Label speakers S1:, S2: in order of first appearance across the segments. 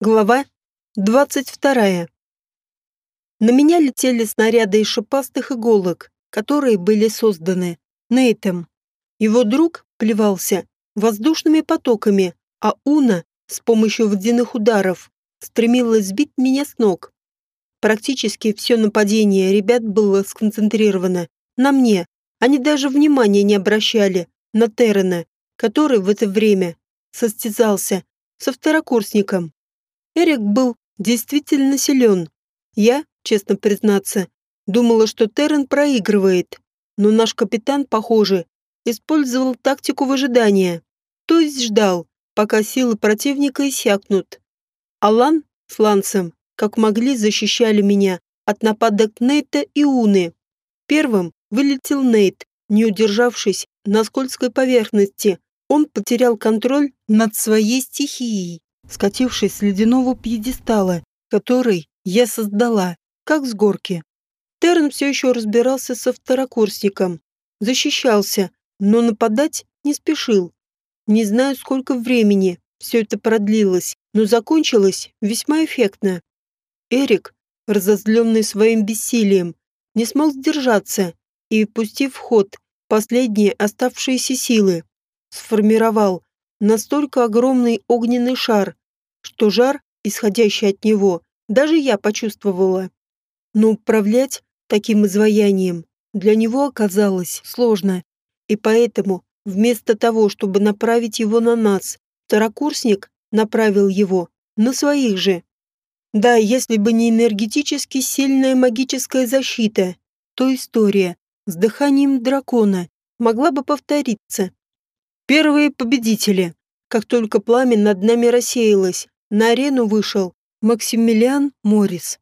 S1: Глава 22. На меня летели снаряды из шипастых иголок, которые были созданы Нейтом. Его друг плевался воздушными потоками, а Уна с помощью водяных ударов стремилась сбить меня с ног. Практически все нападение ребят было сконцентрировано на мне. Они даже внимания не обращали на Террена, который в это время состязался со второкурсником. Эрик был действительно силен. Я, честно признаться, думала, что Террен проигрывает, но наш капитан, похоже, использовал тактику выжидания, то есть ждал, пока силы противника иссякнут. Алан с Лансом, как могли, защищали меня от нападок Нейта и Уны. Первым вылетел Нейт, не удержавшись на скользкой поверхности. Он потерял контроль над своей стихией скатившись с ледяного пьедестала, который я создала, как с горки. Терн все еще разбирался со второкурсником, защищался, но нападать не спешил. Не знаю, сколько времени все это продлилось, но закончилось весьма эффектно. Эрик, разозленный своим бессилием, не смог сдержаться и, пустив в ход последние оставшиеся силы, сформировал настолько огромный огненный шар, что жар, исходящий от него, даже я почувствовала. Но управлять таким изваянием для него оказалось сложно, и поэтому вместо того, чтобы направить его на нас, второкурсник направил его на своих же. Да, если бы не энергетически сильная магическая защита, то история с дыханием дракона могла бы повториться. Первые победители. Как только пламя над нами рассеялось, на арену вышел Максимилиан Моррис.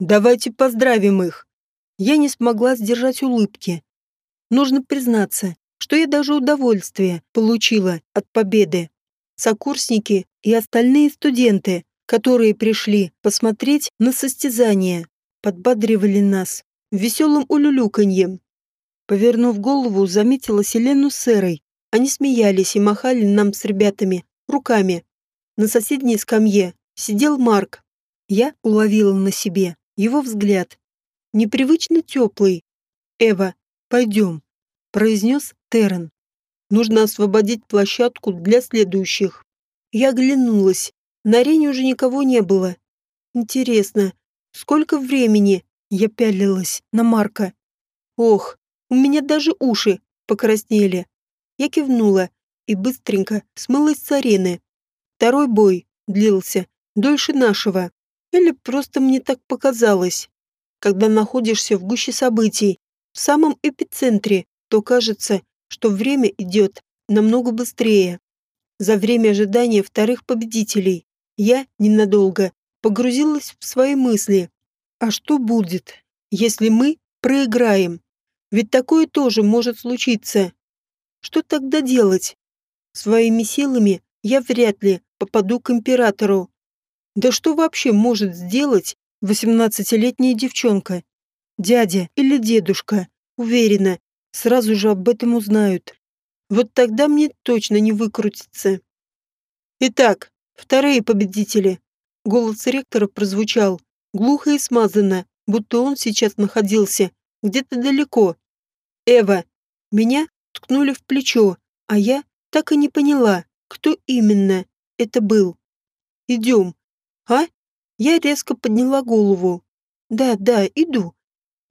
S1: Давайте поздравим их. Я не смогла сдержать улыбки. Нужно признаться, что я даже удовольствие получила от победы. Сокурсники и остальные студенты, которые пришли посмотреть на состязание, подбадривали нас веселым улюлюканьем. Повернув голову, заметила Селену с Эрой, они смеялись и махали нам с ребятами руками. На соседней скамье сидел Марк. Я уловила на себе его взгляд. Непривычно теплый. «Эва, пойдем», — произнес Террен. «Нужно освободить площадку для следующих». Я оглянулась. На арене уже никого не было. Интересно, сколько времени я пялилась на Марка? Ох, у меня даже уши покраснели. Я кивнула и быстренько смылась с арены. Второй бой длился дольше нашего. Или просто мне так показалось. Когда находишься в гуще событий, в самом эпицентре, то кажется, что время идет намного быстрее. За время ожидания вторых победителей я ненадолго погрузилась в свои мысли. А что будет, если мы проиграем? Ведь такое тоже может случиться. Что тогда делать? Своими силами я вряд ли попаду к императору. Да что вообще может сделать восемнадцатилетняя девчонка? Дядя или дедушка, уверена, сразу же об этом узнают. Вот тогда мне точно не выкрутиться. Итак, вторые победители. Голос ректора прозвучал глухо и смазанно, будто он сейчас находился где-то далеко. Эва, меня ткнули в плечо, а я так и не поняла, кто именно это был. Идем. А? Я резко подняла голову. Да, да, иду.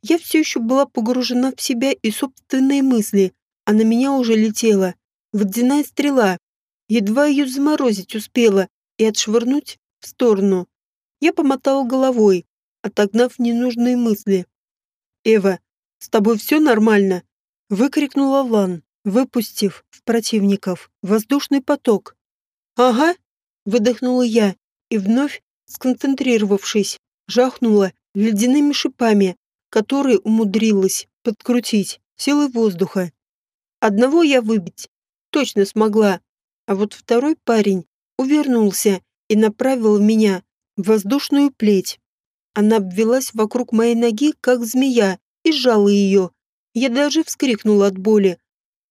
S1: Я все еще была погружена в себя и собственные мысли, а на меня уже летела водяная стрела. Едва ее заморозить успела и отшвырнуть в сторону. Я помотала головой, отогнав ненужные мысли. «Эва, с тобой все нормально?» Выкрикнула Лан, выпустив в противников воздушный поток. «Ага», — выдохнула я и вновь, сконцентрировавшись, жахнула ледяными шипами, которые умудрилась подкрутить силой воздуха. Одного я выбить точно смогла, а вот второй парень увернулся и направил в меня воздушную плеть. Она обвелась вокруг моей ноги, как змея, и сжала ее, я даже вскрикнула от боли,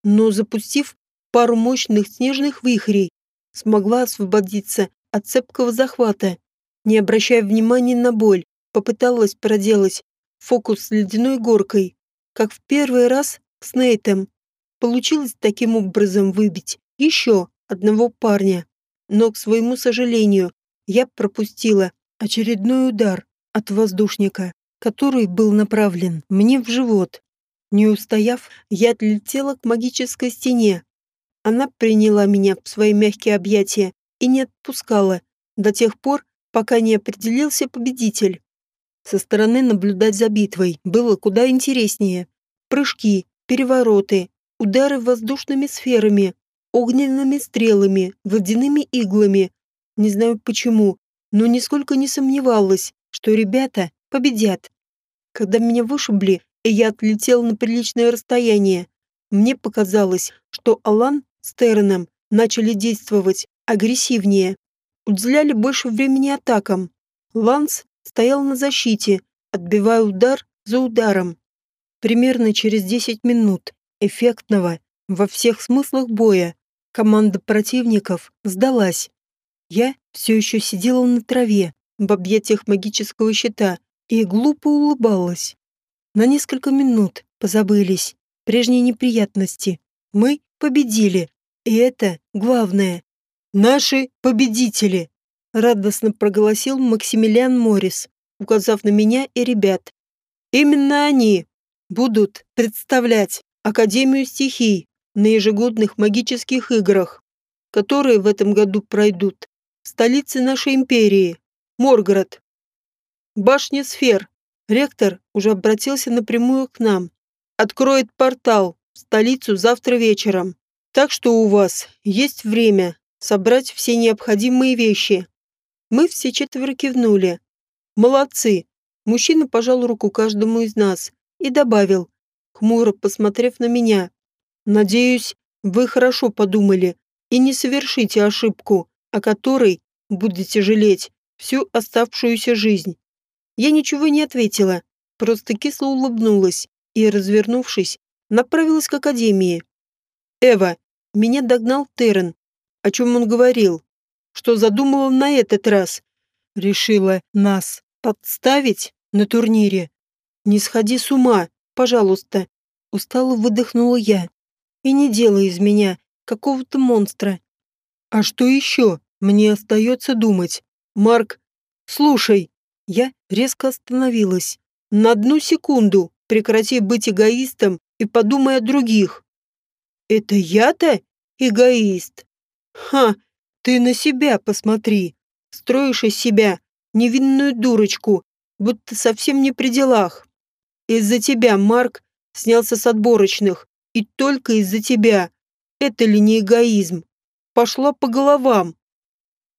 S1: но запустив пару мощных снежных вихрей, смогла освободиться от цепкого захвата не обращая внимания на боль, попыталась проделать фокус с ледяной горкой, как в первый раз с Нейтом. Получилось таким образом выбить еще одного парня. Но, к своему сожалению, я пропустила очередной удар от воздушника, который был направлен мне в живот. Не устояв, я отлетела к магической стене. Она приняла меня в свои мягкие объятия и не отпускала до тех пор, пока не определился победитель. Со стороны наблюдать за битвой было куда интереснее. Прыжки, перевороты, удары воздушными сферами, огненными стрелами, водяными иглами. Не знаю почему, но нисколько не сомневалась, что ребята победят. Когда меня вышибли, и я отлетел на приличное расстояние, мне показалось, что Алан с Терреном начали действовать агрессивнее, уделяли больше времени атакам. Ланс стоял на защите, отбивая удар за ударом. Примерно через 10 минут эффектного во всех смыслах боя команда противников сдалась. Я все еще сидела на траве, в объятиях магического щита, и глупо улыбалась. На несколько минут позабылись прежние неприятности. Мы победили, и это главное. Наши победители, радостно проголосил Максимилиан Моррис, указав на меня и ребят. Именно они будут представлять Академию стихий на ежегодных магических играх, которые в этом году пройдут в столице нашей империи, Моргород. Башня сфер. Ректор уже обратился напрямую к нам. Откроет портал в столицу завтра вечером. Так что у вас есть время собрать все необходимые вещи. Мы все четверо кивнули. Молодцы. Мужчина пожал руку каждому из нас и добавил, хмуро посмотрев на меня. Надеюсь, вы хорошо подумали и не совершите ошибку, о которой будете жалеть всю оставшуюся жизнь. Я ничего не ответила, просто кисло улыбнулась и, развернувшись, направилась к академии. «Эва, меня догнал Террен. О чем он говорил? Что задумал на этот раз? Решила нас подставить на турнире? Не сходи с ума, пожалуйста. Устало выдохнула я. И не делай из меня какого-то монстра. А что еще мне остается думать? Марк, слушай, я резко остановилась. На одну секунду прекрати быть эгоистом и подумай о других. Это я-то эгоист? Ха, ты на себя посмотри. Строишь из себя невинную дурочку, будто совсем не при делах. Из-за тебя Марк снялся с отборочных, и только из-за тебя. Это ли не эгоизм? Пошла по головам.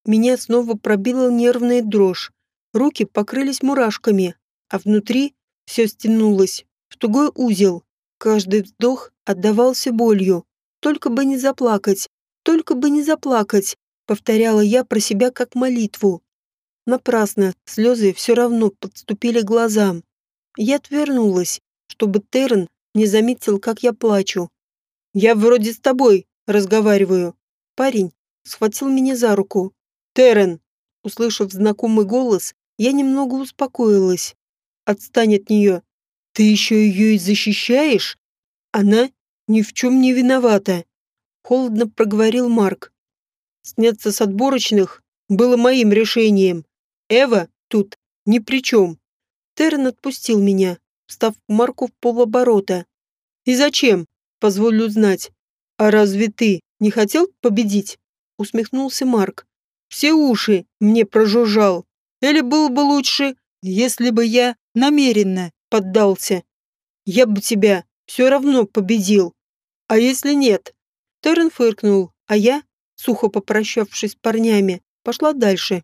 S1: Меня снова пробила нервная дрожь. Руки покрылись мурашками, а внутри все стянулось в тугой узел. Каждый вздох отдавался болью. Только бы не заплакать, только бы не заплакать, повторяла я про себя как молитву. Напрасно, слезы все равно подступили глазам. Я отвернулась, чтобы Террен не заметил, как я плачу. «Я вроде с тобой разговариваю». Парень схватил меня за руку. «Террен!» Услышав знакомый голос, я немного успокоилась. «Отстань от нее. Ты еще ее и защищаешь? Она ни в чем не виновата», — холодно проговорил Марк. «Сняться с отборочных было моим решением. Эва тут ни при чем». Террен отпустил меня, встав Марку в полоборота. «И зачем? Позволю знать. А разве ты не хотел победить?» Усмехнулся Марк. «Все уши мне прожужжал. Или было бы лучше, если бы я намеренно поддался. Я бы тебя все равно победил. А если нет?» Террен фыркнул, а я, сухо попрощавшись с парнями, пошла дальше.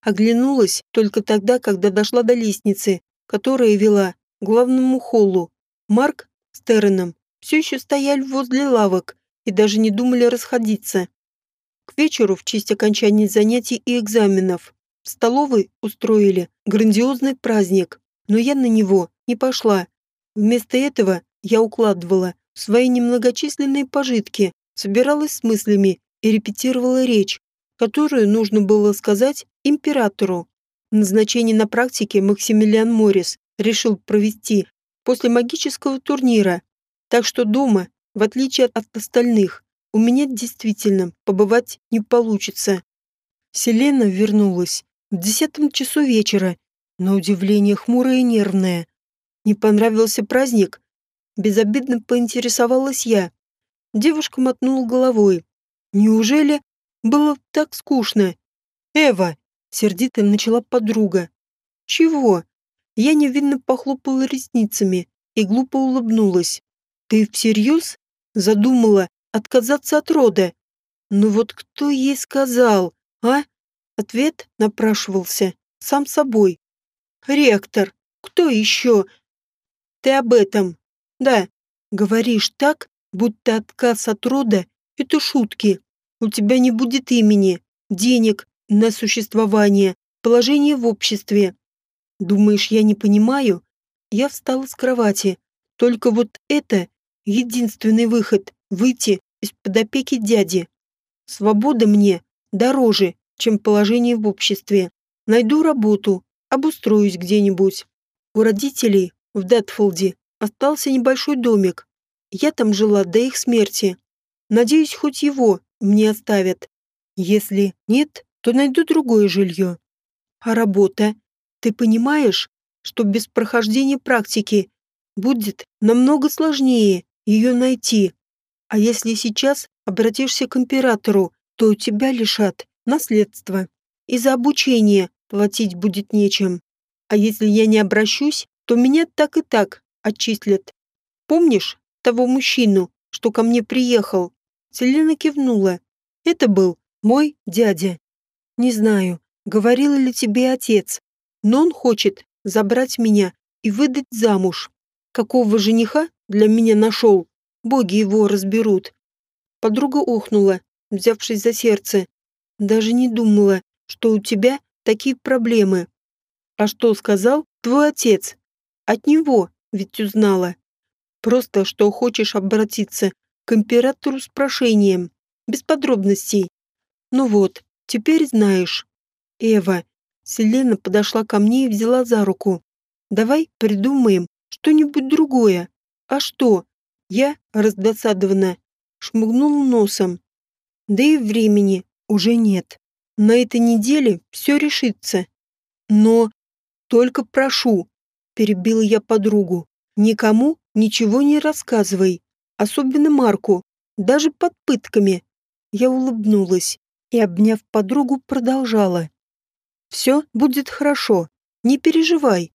S1: Оглянулась только тогда, когда дошла до лестницы, которая вела главному холлу. Марк с Терреном все еще стояли возле лавок и даже не думали расходиться. К вечеру, в честь окончания занятий и экзаменов, в столовой устроили грандиозный праздник, но я на него не пошла. Вместо этого я укладывала свои немногочисленные пожитки, собиралась с мыслями и репетировала речь, которую нужно было сказать императору. Назначение на практике Максимилиан Моррис решил провести после магического турнира, так что дома, в отличие от остальных, у меня действительно побывать не получится. Селена вернулась в десятом часу вечера, на удивление хмурая и нервная. Не понравился праздник? Безобидно поинтересовалась я. Девушка мотнула головой. Неужели было так скучно? Эва, сердито начала подруга. Чего? Я невинно похлопала ресницами и глупо улыбнулась. Ты всерьез задумала отказаться от рода? Ну вот кто ей сказал, а? Ответ напрашивался сам собой. Ректор, кто еще? Ты об этом. Да, говоришь так, будто отказ от рода — это шутки. У тебя не будет имени, денег на существование, положения в обществе. Думаешь, я не понимаю? Я встала с кровати. Только вот это единственный выход — выйти из-под опеки дяди. Свобода мне дороже, чем положение в обществе. Найду работу, обустроюсь где-нибудь. У родителей в Датфолде остался небольшой домик. Я там жила до их смерти. Надеюсь, хоть его мне оставят. Если нет, то найду другое жилье. А работа? Ты понимаешь, что без прохождения практики будет намного сложнее ее найти. А если сейчас обратишься к императору, то у тебя лишат наследства. И за обучение платить будет нечем. А если я не обращусь, то меня так и так отчислят. Помнишь того мужчину, что ко мне приехал? Селена кивнула. Это был мой дядя. Не знаю, говорил ли тебе отец, но он хочет забрать меня и выдать замуж. Какого жениха для меня нашел, боги его разберут. Подруга охнула, взявшись за сердце. Даже не думала, что у тебя такие проблемы. А что сказал твой отец? От него ведь узнала. Просто, что хочешь обратиться к императору с прошением, без подробностей. Ну вот, теперь знаешь. Эва, Селена подошла ко мне и взяла за руку. Давай придумаем что-нибудь другое. А что? Я, раздосадованно, шмыгнула носом. Да и времени уже нет. На этой неделе все решится. Но только прошу, перебила я подругу, никому ничего не рассказывай, особенно Марку, даже под пытками. Я улыбнулась и, обняв подругу, продолжала. «Все будет хорошо, не переживай.